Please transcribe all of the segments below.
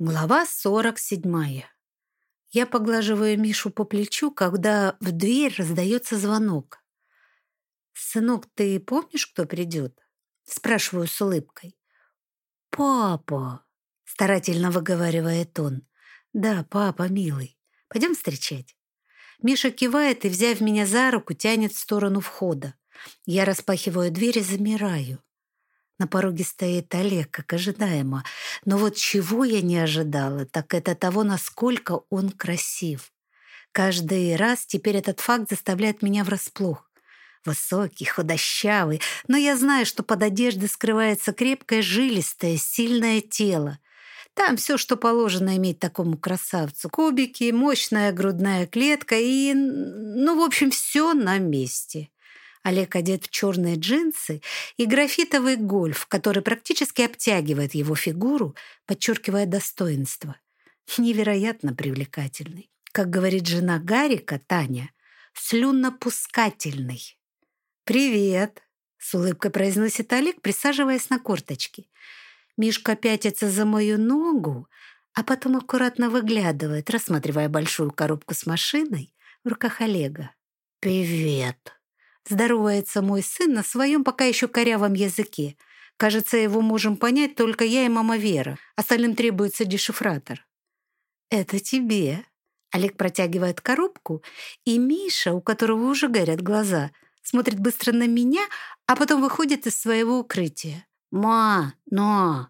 Глава 47. Я поглаживаю Мишу по плечу, когда в дверь раздается звонок. «Сынок, ты помнишь, кто придет?» Спрашиваю с улыбкой. «Папа!» — старательно выговаривает он. «Да, папа, милый. Пойдем встречать». Миша кивает и, взяв меня за руку, тянет в сторону входа. Я распахиваю дверь и замираю. На пороге стоит Олег, как ожидаемо. Но вот чего я не ожидала, так это того, насколько он красив. Каждый раз теперь этот факт заставляет меня врасплох. Высокий, худощавый, но я знаю, что под одеждой скрывается крепкое, жилистое, сильное тело. Там все, что положено иметь такому красавцу. Кубики, мощная грудная клетка и, ну, в общем, все на месте. Олег одет в черные джинсы и графитовый гольф, который практически обтягивает его фигуру, подчеркивая достоинство. Невероятно привлекательный. Как говорит жена Гарика, Таня, слюнопускательный. «Привет!» — с улыбкой произносит Олег, присаживаясь на корточки. Мишка пятится за мою ногу, а потом аккуратно выглядывает, рассматривая большую коробку с машиной в руках Олега. «Привет!» Здоровается мой сын на своем пока еще корявом языке. Кажется, его можем понять только я и мама Вера. Остальным требуется дешифратор. «Это тебе». Олег протягивает коробку, и Миша, у которого уже горят глаза, смотрит быстро на меня, а потом выходит из своего укрытия. «Ма, но!»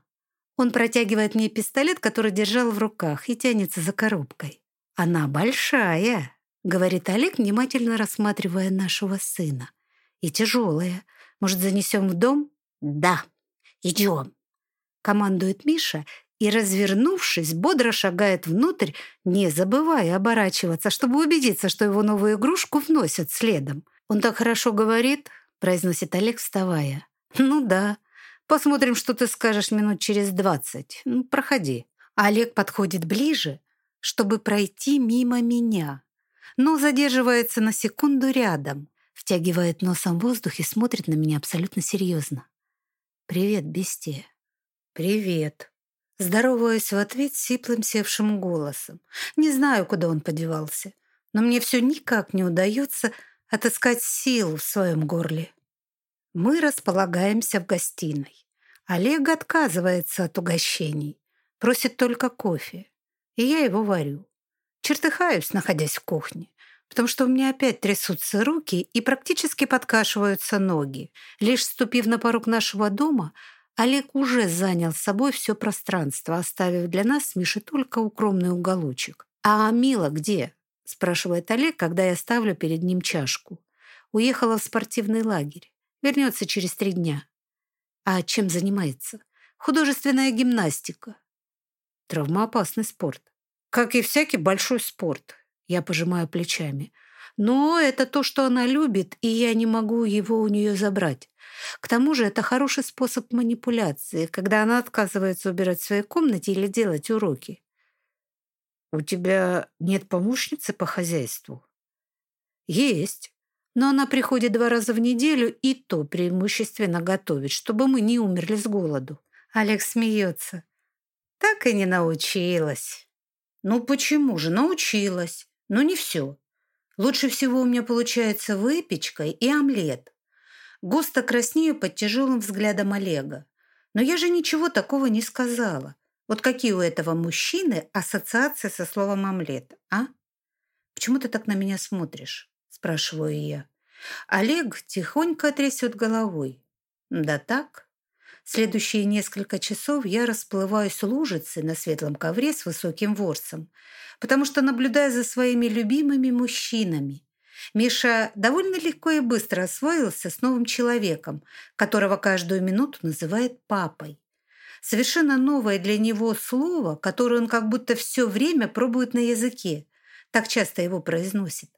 Он протягивает мне пистолет, который держал в руках, и тянется за коробкой. «Она большая!» — говорит Олег, внимательно рассматривая нашего сына. «И тяжелая. Может, занесем в дом?» «Да, идем», — командует Миша и, развернувшись, бодро шагает внутрь, не забывая оборачиваться, чтобы убедиться, что его новую игрушку вносят следом. «Он так хорошо говорит», — произносит Олег, вставая. «Ну да. Посмотрим, что ты скажешь минут через двадцать. Ну, проходи». Олег подходит ближе, чтобы пройти мимо меня но задерживается на секунду рядом, втягивает носом воздух и смотрит на меня абсолютно серьезно. «Привет, бестия». «Привет». Здороваюсь в ответ сиплым севшим голосом. Не знаю, куда он подевался, но мне все никак не удается отыскать силу в своем горле. Мы располагаемся в гостиной. Олег отказывается от угощений, просит только кофе, и я его варю. Чертыхаюсь, находясь в кухне, потому что у меня опять трясутся руки и практически подкашиваются ноги. Лишь ступив на порог нашего дома, Олег уже занял с собой все пространство, оставив для нас с Мишей только укромный уголочек. «А Мила где?» – спрашивает Олег, когда я ставлю перед ним чашку. «Уехала в спортивный лагерь. Вернется через три дня». «А чем занимается?» «Художественная гимнастика». «Травмоопасный спорт». Как и всякий большой спорт, я пожимаю плечами. Но это то, что она любит, и я не могу его у нее забрать. К тому же это хороший способ манипуляции, когда она отказывается убирать в своей комнате или делать уроки. «У тебя нет помощницы по хозяйству?» «Есть, но она приходит два раза в неделю и то преимущественно готовит, чтобы мы не умерли с голоду». Олег смеется. «Так и не научилась». Ну почему же? Научилась. Но не все. Лучше всего у меня получается выпечка и омлет. Густо краснею под тяжелым взглядом Олега. Но я же ничего такого не сказала. Вот какие у этого мужчины ассоциации со словом омлет, а? Почему ты так на меня смотришь? Спрашиваю я. Олег тихонько трясет головой. Да так. Следующие несколько часов я расплываюсь лужицей на светлом ковре с высоким ворсом, потому что наблюдаю за своими любимыми мужчинами. Миша довольно легко и быстро освоился с новым человеком, которого каждую минуту называет папой. Совершенно новое для него слово, которое он как будто все время пробует на языке. Так часто его произносит.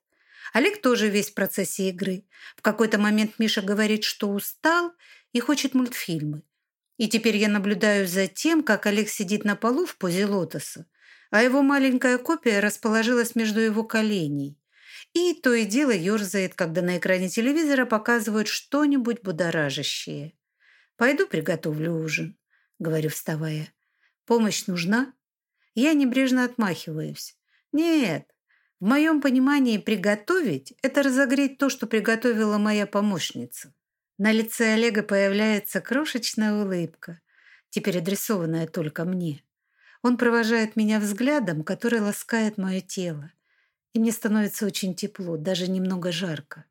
Олег тоже весь в процессе игры. В какой-то момент Миша говорит, что устал и хочет мультфильмы. И теперь я наблюдаю за тем, как Олег сидит на полу в позе лотоса, а его маленькая копия расположилась между его коленей. И то и дело ерзает, когда на экране телевизора показывают что-нибудь будоражащее. «Пойду приготовлю ужин», — говорю, вставая. «Помощь нужна?» Я небрежно отмахиваюсь. Нет, в моем понимании приготовить – это разогреть то, что приготовила моя помощница. На лице Олега появляется крошечная улыбка, теперь адресованная только мне. Он провожает меня взглядом, который ласкает мое тело. И мне становится очень тепло, даже немного жарко.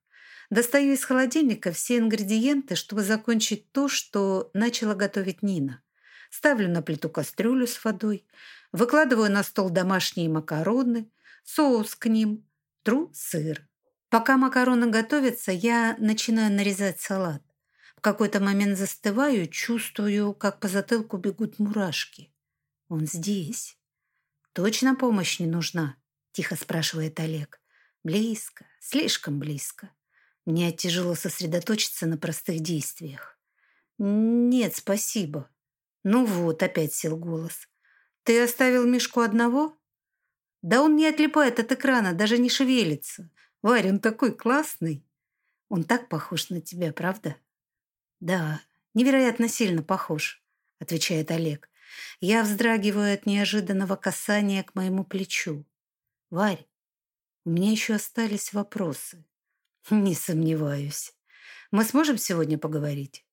Достаю из холодильника все ингредиенты, чтобы закончить то, что начала готовить Нина. Ставлю на плиту кастрюлю с водой, выкладываю на стол домашние макароны, соус к ним, тру сыр. Пока макароны готовятся, я начинаю нарезать салат. В какой-то момент застываю, чувствую, как по затылку бегут мурашки. Он здесь. Точно помощь не нужна? Тихо спрашивает Олег. Близко, слишком близко. Мне тяжело сосредоточиться на простых действиях. Нет, спасибо. Ну вот, опять сел голос. Ты оставил Мишку одного? Да он не отлипает от экрана, даже не шевелится. Варя, он такой классный. Он так похож на тебя, правда? Да, невероятно сильно похож, отвечает Олег. Я вздрагиваю от неожиданного касания к моему плечу. Варь, у меня еще остались вопросы. Не сомневаюсь. Мы сможем сегодня поговорить?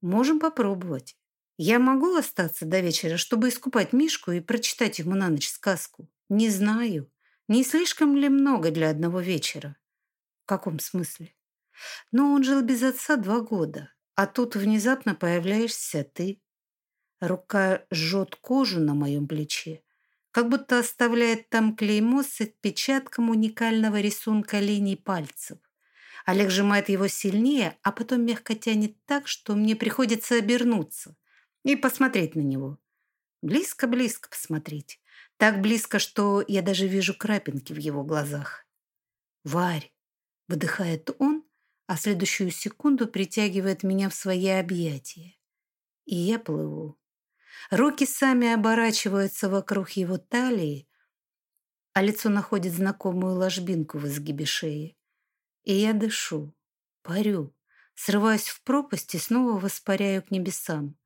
Можем попробовать. Я могу остаться до вечера, чтобы искупать Мишку и прочитать ему на ночь сказку? Не знаю. Не слишком ли много для одного вечера? В каком смысле? Но он жил без отца два года, а тут внезапно появляешься ты. Рука жжет кожу на моем плече, как будто оставляет там клеймо с отпечатком уникального рисунка линий пальцев. Олег сжимает его сильнее, а потом мягко тянет так, что мне приходится обернуться и посмотреть на него. Близко-близко посмотреть. Так близко, что я даже вижу крапинки в его глазах. «Варь!» — выдыхает он, а следующую секунду притягивает меня в свои объятия. И я плыву. Руки сами оборачиваются вокруг его талии, а лицо находит знакомую ложбинку в изгибе шеи. И я дышу, парю, срываюсь в пропасть и снова воспаряю к небесам.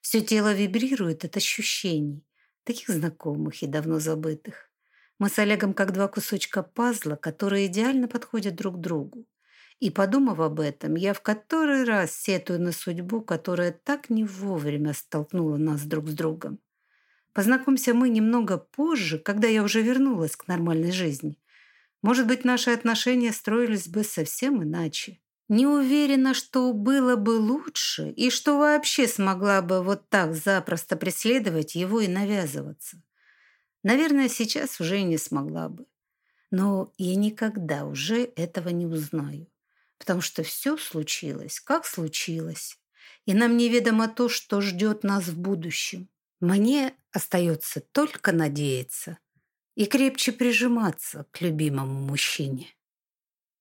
Все тело вибрирует от ощущений, таких знакомых и давно забытых. Мы с Олегом как два кусочка пазла, которые идеально подходят друг другу. И, подумав об этом, я в который раз сетую на судьбу, которая так не вовремя столкнула нас друг с другом. Познакомься мы немного позже, когда я уже вернулась к нормальной жизни. Может быть, наши отношения строились бы совсем иначе. Не уверена, что было бы лучше и что вообще смогла бы вот так запросто преследовать его и навязываться. Наверное, сейчас уже не смогла бы. Но я никогда уже этого не узнаю потому что все случилось, как случилось, и нам неведомо то, что ждет нас в будущем. Мне остается только надеяться и крепче прижиматься к любимому мужчине.